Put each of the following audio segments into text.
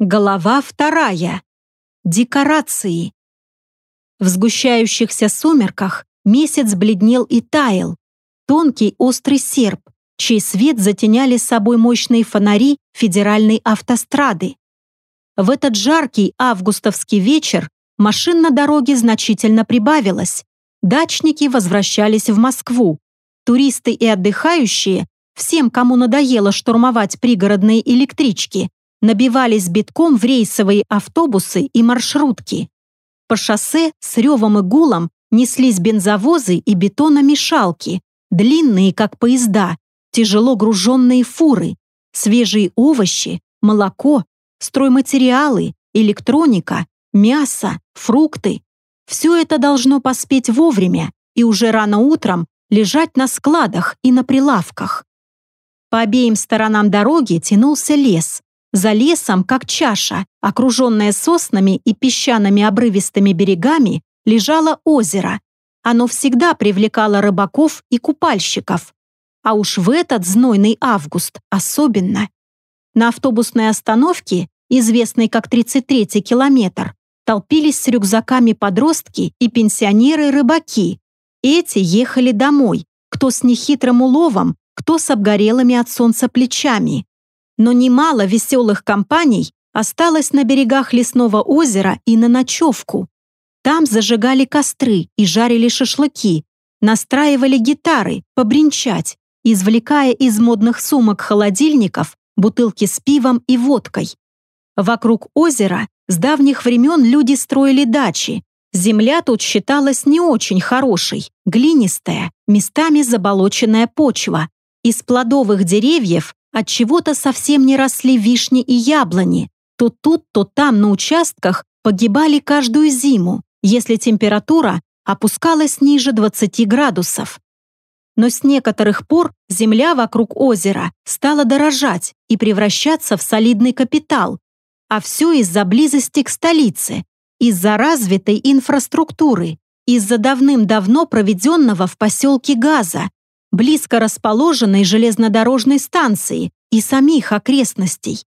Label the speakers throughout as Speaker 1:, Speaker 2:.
Speaker 1: Голова вторая. Декорации. В сгущающихся сумерках месяц бледнел и таял. Тонкий острый серп, чей свет затеняли собой мощные фонари федеральной автострады. В этот жаркий августовский вечер машин на дороге значительно прибавилось. Дачники возвращались в Москву. Туристы и отдыхающие, всем, кому надоело штурмовать пригородные электрички, набивались битком в рейсовые автобусы и маршрутки. По шоссе с ревом и гулом неслись бензовозы и бетономешалки, длинные, как поезда, тяжело груженные фуры, свежие овощи, молоко, стройматериалы, электроника, мясо, фрукты. Все это должно поспеть вовремя и уже рано утром лежать на складах и на прилавках. По обеим сторонам дороги тянулся лес, за лесом, как чаша, окруженная соснами и песчаными обрывистыми берегами, лежало озеро. Оно всегда привлекало рыбаков и купальщиков. А уж в этот знойный август особенно. На автобусной остановке, известной как 33-й километр, толпились с рюкзаками подростки и пенсионеры-рыбаки. Эти ехали домой, кто с нехитрым уловом, кто с обгорелыми от солнца плечами но немало веселых компаний осталось на берегах лесного озера и на ночевку. Там зажигали костры и жарили шашлыки, настраивали гитары, побренчать, извлекая из модных сумок холодильников бутылки с пивом и водкой. Вокруг озера с давних времен люди строили дачи. Земля тут считалась не очень хорошей, глинистая, местами заболоченная почва. Из плодовых деревьев от чего-то совсем не росли вишни и яблони. То тут, то там на участках погибали каждую зиму, если температура опускалась ниже 20 градусов. Но с некоторых пор земля вокруг озера стала дорожать и превращаться в солидный капитал, а все из-за близости к столице, из-за развитой инфраструктуры, из-за давным-давно проведенного в поселке газа, близко расположенной железнодорожной станции и самих окрестностей,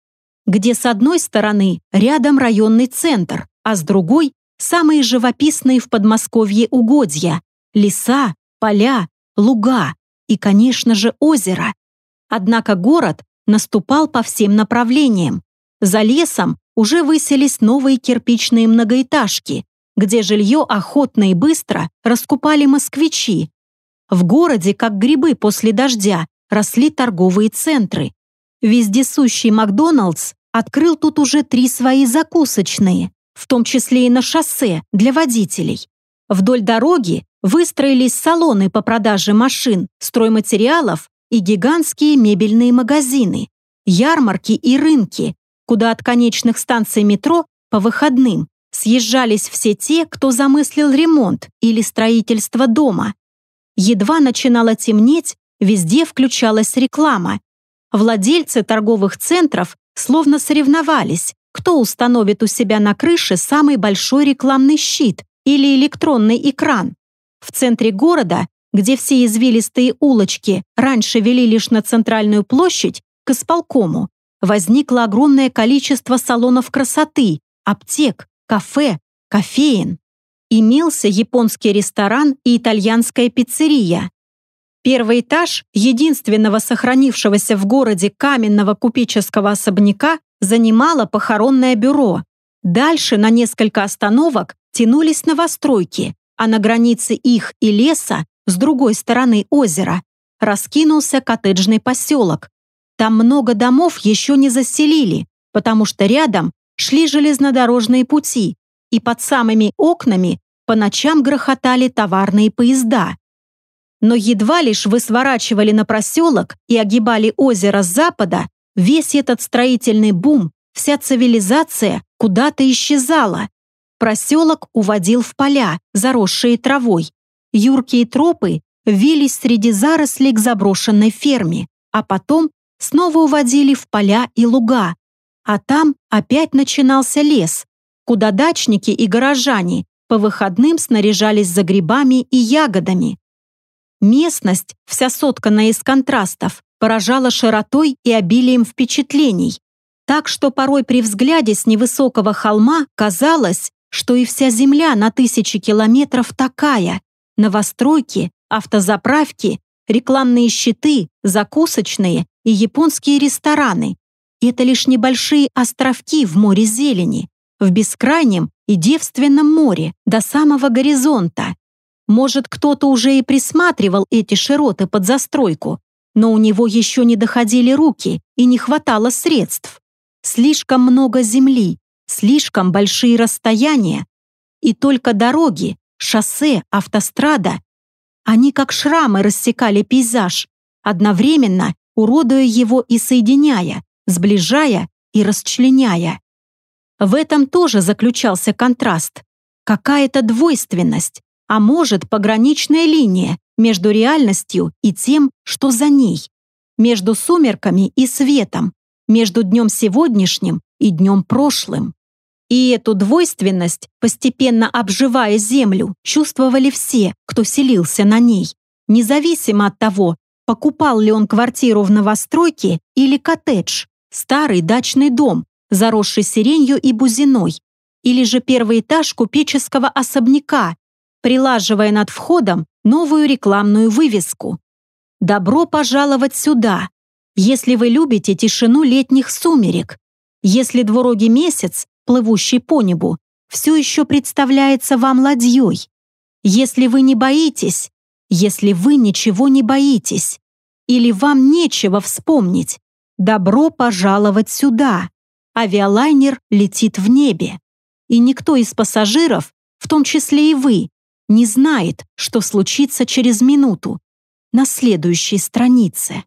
Speaker 1: где с одной стороны рядом районный центр, а с другой – самые живописные в Подмосковье угодья – леса, поля, луга и, конечно же, озеро. Однако город наступал по всем направлениям. За лесом уже выселись новые кирпичные многоэтажки, где жилье охотно и быстро раскупали москвичи, в городе, как грибы после дождя, росли торговые центры. Вездесущий Макдоналдс открыл тут уже три свои закусочные, в том числе и на шоссе для водителей. Вдоль дороги выстроились салоны по продаже машин, стройматериалов и гигантские мебельные магазины, ярмарки и рынки, куда от конечных станций метро по выходным съезжались все те, кто замыслил ремонт или строительство дома. Едва начинало темнеть, везде включалась реклама. Владельцы торговых центров словно соревновались, кто установит у себя на крыше самый большой рекламный щит или электронный экран. В центре города, где все извилистые улочки раньше вели лишь на центральную площадь, к исполкому, возникло огромное количество салонов красоты, аптек, кафе, кофеин имелся японский ресторан и итальянская пиццерия. Первый этаж единственного сохранившегося в городе каменного купеческого особняка занимало похоронное бюро. Дальше на несколько остановок тянулись новостройки, а на границе их и леса, с другой стороны озера, раскинулся коттеджный поселок. Там много домов еще не заселили, потому что рядом шли железнодорожные пути, и под самыми окнами по ночам грохотали товарные поезда. Но едва лишь вы сворачивали на проселок и огибали озеро с запада, весь этот строительный бум, вся цивилизация куда-то исчезала. Проселок уводил в поля, заросшие травой. Юркие тропы вились среди зарослей к заброшенной ферме, а потом снова уводили в поля и луга. А там опять начинался лес, куда дачники и горожане по выходным снаряжались за грибами и ягодами. Местность, вся сотканная из контрастов, поражала широтой и обилием впечатлений. Так что порой при взгляде с невысокого холма казалось, что и вся земля на тысячи километров такая. Новостройки, автозаправки, рекламные щиты, закусочные и японские рестораны. Это лишь небольшие островки в море зелени, в бескрайнем и девственном море до самого горизонта. Может, кто-то уже и присматривал эти широты под застройку, но у него еще не доходили руки и не хватало средств. Слишком много земли, слишком большие расстояния, и только дороги, шоссе, автострада, они как шрамы рассекали пейзаж, одновременно уродуя его и соединяя, сближая и расчленяя. В этом тоже заключался контраст, какая-то двойственность, а может пограничная линия между реальностью и тем, что за ней, между сумерками и светом, между днем сегодняшним и днем прошлым. И эту двойственность, постепенно обживая землю, чувствовали все, кто селился на ней, независимо от того, покупал ли он квартиру в новостройке или коттедж, старый дачный дом, заросший сиренью и бузиной, или же первый этаж купеческого особняка, прилаживая над входом новую рекламную вывеску. «Добро пожаловать сюда!» Если вы любите тишину летних сумерек, если двурогий месяц плывущий по небу, все еще представляется вам ладьей. Если вы не боитесь, если вы ничего не боитесь, или вам нечего вспомнить, добро пожаловать сюда. Авиалайнер летит в небе. И никто из пассажиров, в том числе и вы, не знает, что случится через минуту на следующей странице.